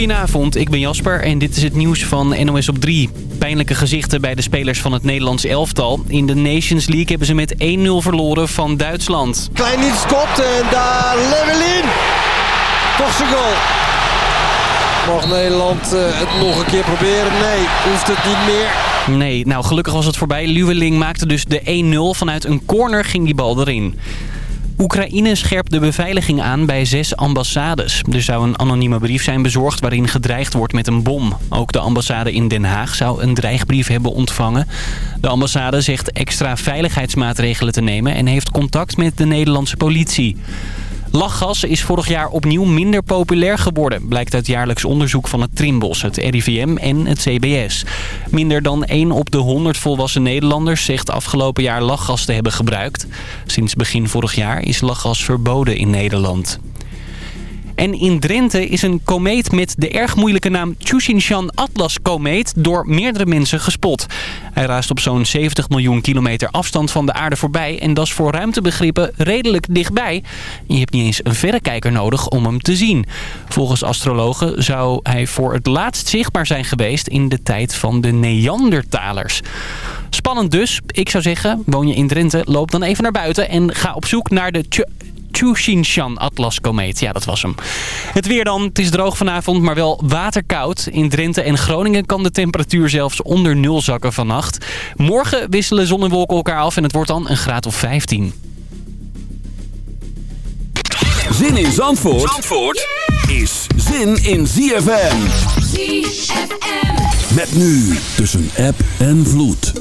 Goedenavond, ik ben Jasper en dit is het nieuws van NOS op 3. Pijnlijke gezichten bij de spelers van het Nederlands elftal. In de Nations League hebben ze met 1-0 verloren van Duitsland. Klein niet stopt en daar Levelin. Toch zijn goal. Mag Nederland eh, het nog een keer proberen? Nee, hoeft het niet meer. Nee, nou gelukkig was het voorbij. Luweling maakte dus de 1-0. Vanuit een corner ging die bal erin. Oekraïne scherpt de beveiliging aan bij zes ambassades. Er zou een anonieme brief zijn bezorgd waarin gedreigd wordt met een bom. Ook de ambassade in Den Haag zou een dreigbrief hebben ontvangen. De ambassade zegt extra veiligheidsmaatregelen te nemen en heeft contact met de Nederlandse politie. Lachgas is vorig jaar opnieuw minder populair geworden... blijkt uit jaarlijks onderzoek van het Trimbos, het RIVM en het CBS. Minder dan 1 op de 100 volwassen Nederlanders zegt afgelopen jaar lachgas te hebben gebruikt. Sinds begin vorig jaar is lachgas verboden in Nederland. En in Drenthe is een komeet met de erg moeilijke naam Chushinshan Atlas komeet door meerdere mensen gespot. Hij raast op zo'n 70 miljoen kilometer afstand van de aarde voorbij en dat is voor ruimtebegrippen redelijk dichtbij. Je hebt niet eens een verrekijker nodig om hem te zien. Volgens astrologen zou hij voor het laatst zichtbaar zijn geweest in de tijd van de Neandertalers. Spannend dus. Ik zou zeggen, woon je in Drenthe, loop dan even naar buiten en ga op zoek naar de Chushinshan Atlas komeet. Ja, dat was hem. Het weer dan. Het is droog vanavond, maar wel waterkoud. In Drenthe en Groningen kan de temperatuur zelfs onder nul zakken vannacht. Morgen wisselen zon en wolken elkaar af en het wordt dan een graad of 15. Zin in Zandvoort, Zandvoort is zin in ZFM. ZFM. Met nu tussen app en vloed.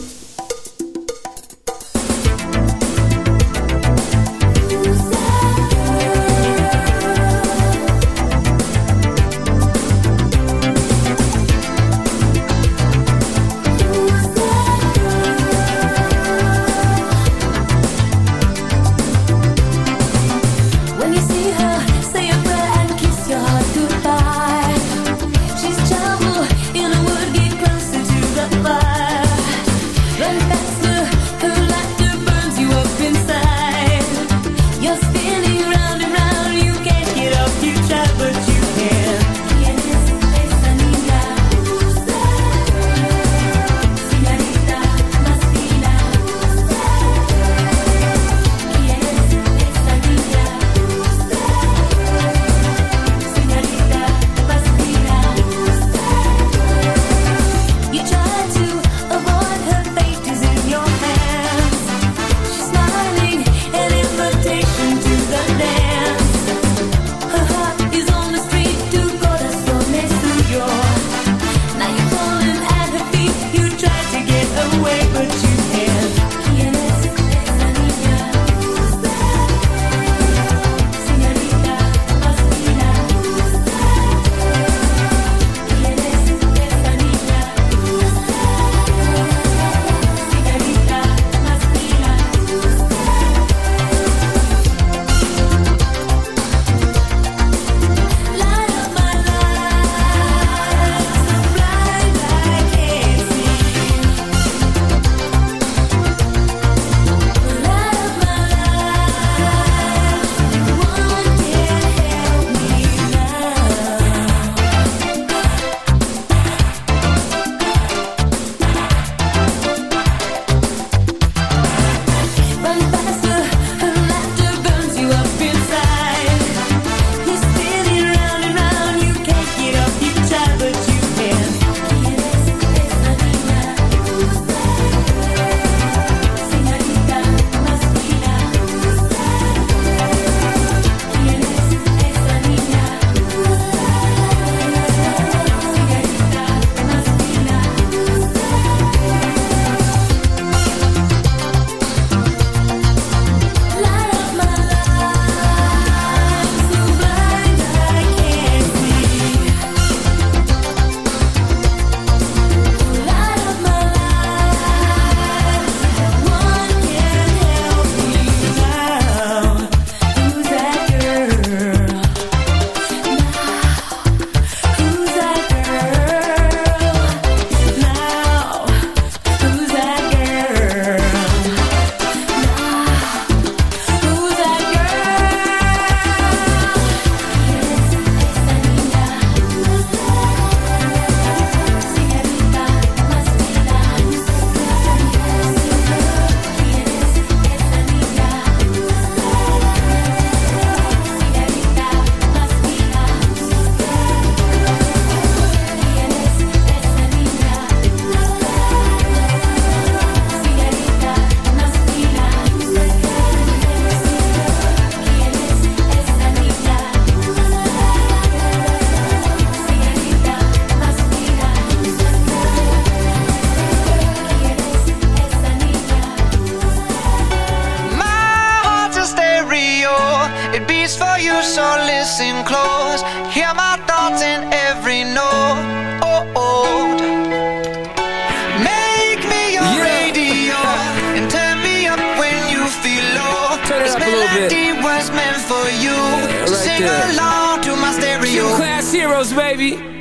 My thoughts in every note. Oh, oh. Make me your Yeah. radio and turn me up when you feel low. Turn it this up a little bit. melody was meant for you. so right sing there. along to my stereo. Gym class heroes, baby.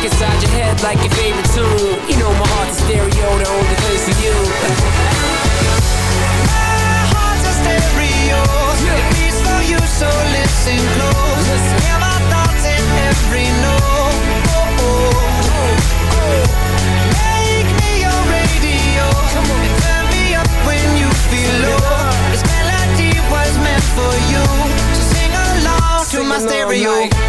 Stuck inside your head like your favorite tune. You know my heart's a stereo, the only place for you. My heart's a stereo. It beats for you, so listen close. Hear my thoughts in every note. Oh, oh, oh. Make me your radio and turn me up when you feel low. This melody was meant for you, so sing along to my along stereo. like-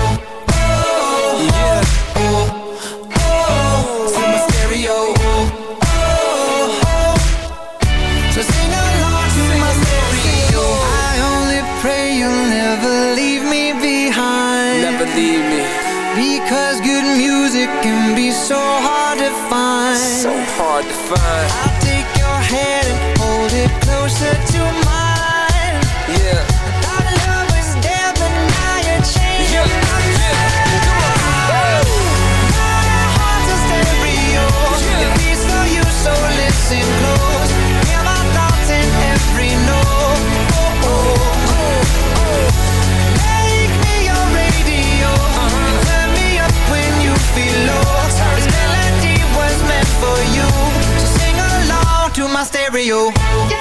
stereo.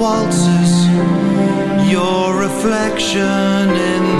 waltzes Your reflection in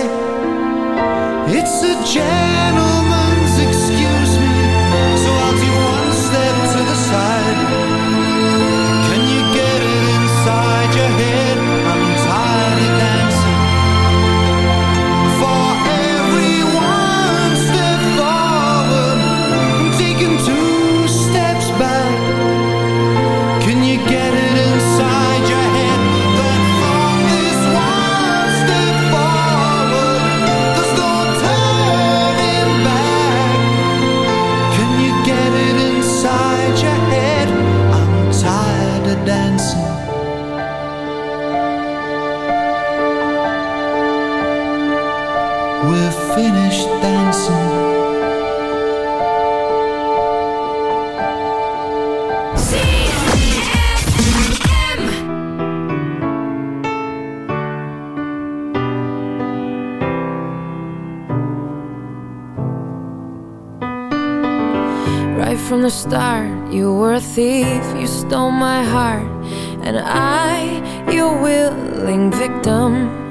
We're finished dancing Right From the start, you were a thief, you stole my heart, and I, your willing victim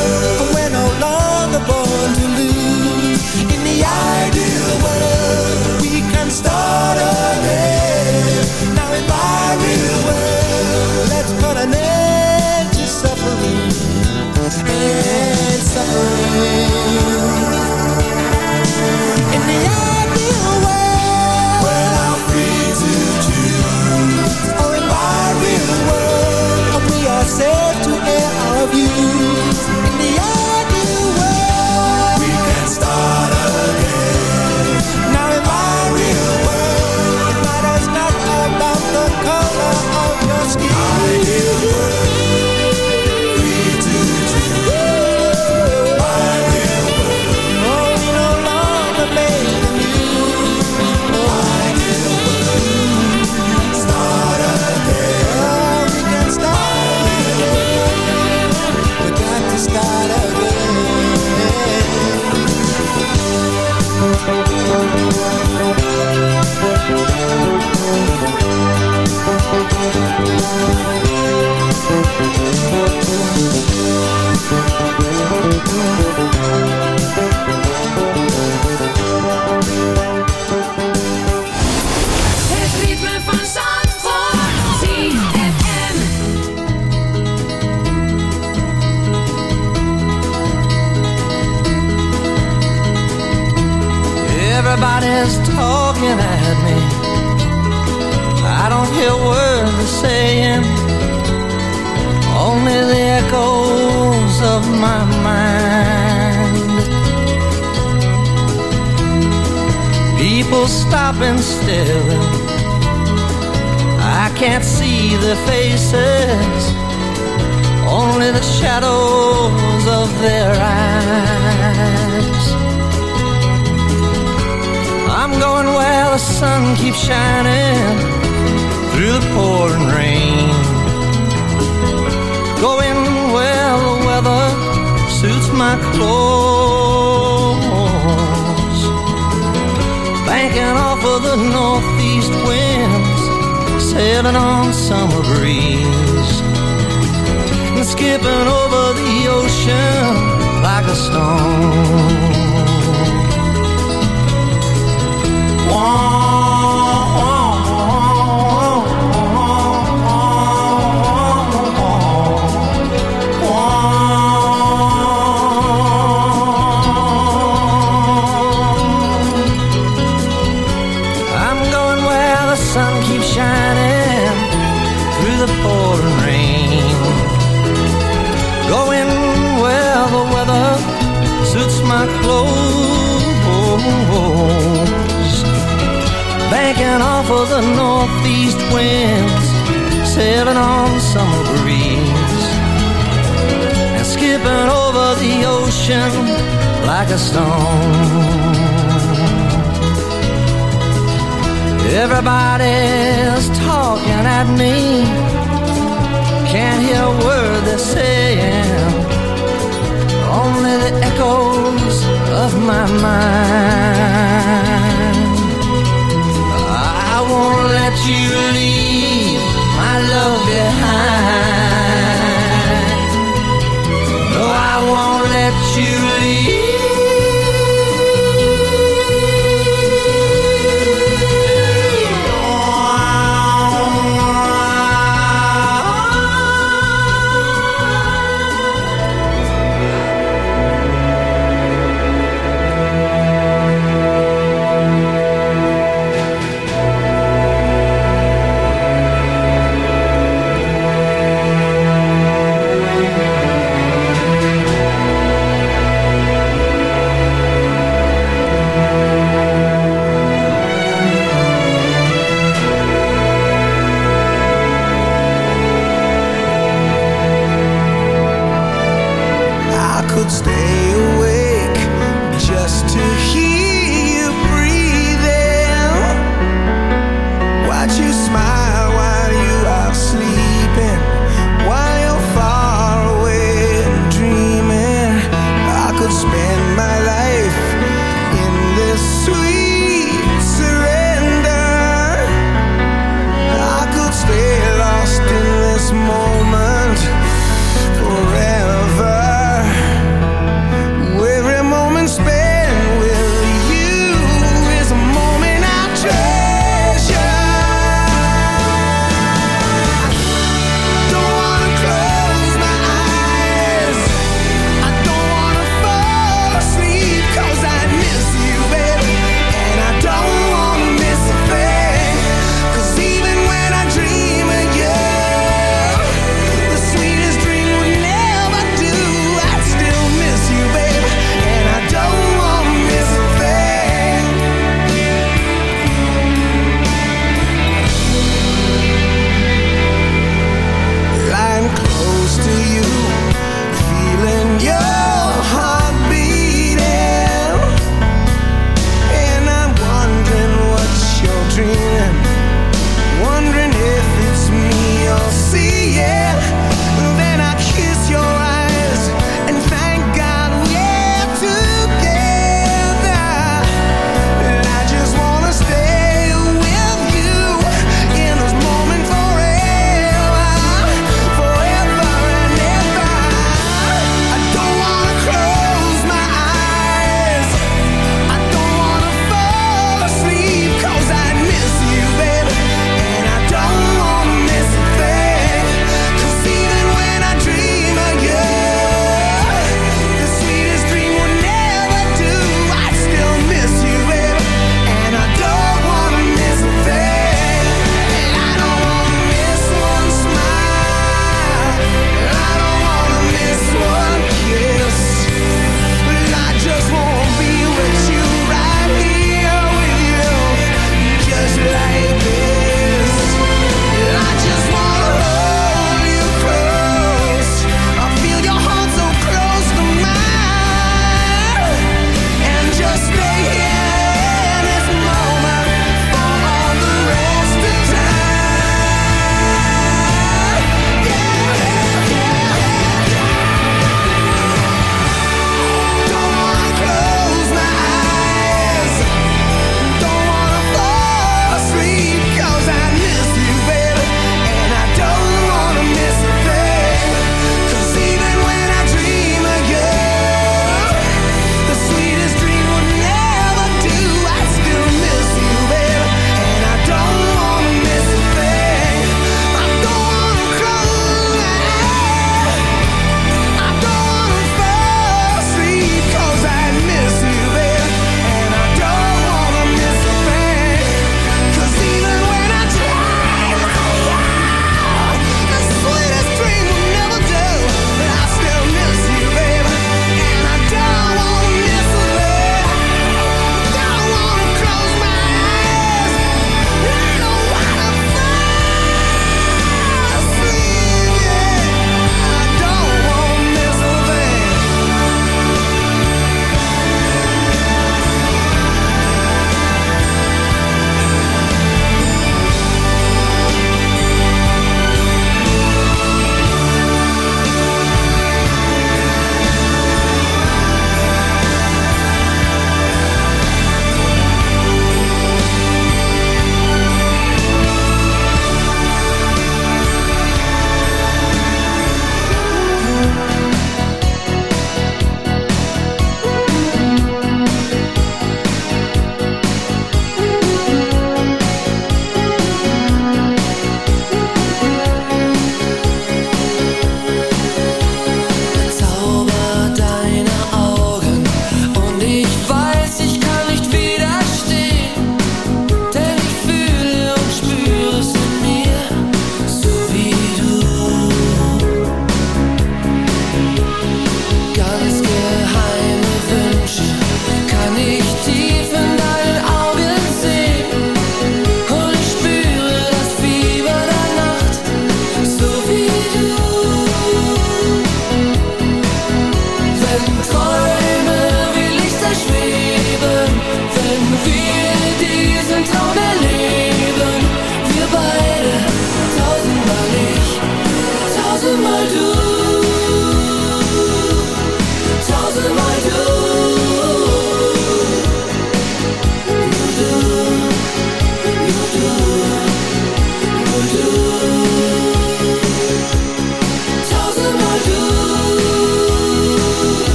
stone.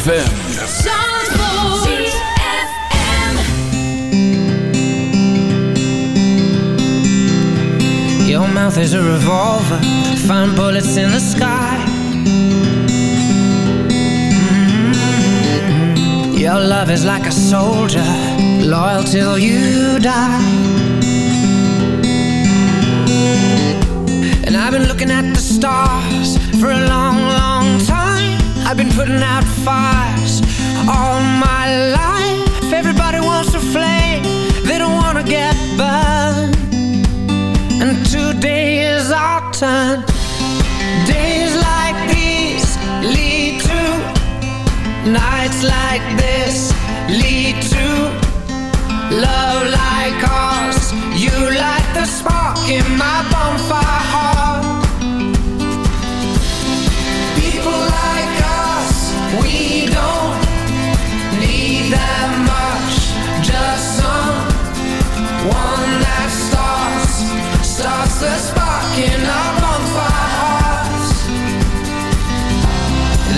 ZFM. Your mouth is a revolver, find bullets in the sky. Mm. Your love is like a soldier, loyal till you die. And I've been looking at the stars for a long, long time. I've been putting out fires all my life. Everybody wants a flame, they don't wanna get burned. And today is our turn. Days like these lead to nights like this lead to love like ours. You light the spark in my bonfire heart.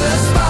the spark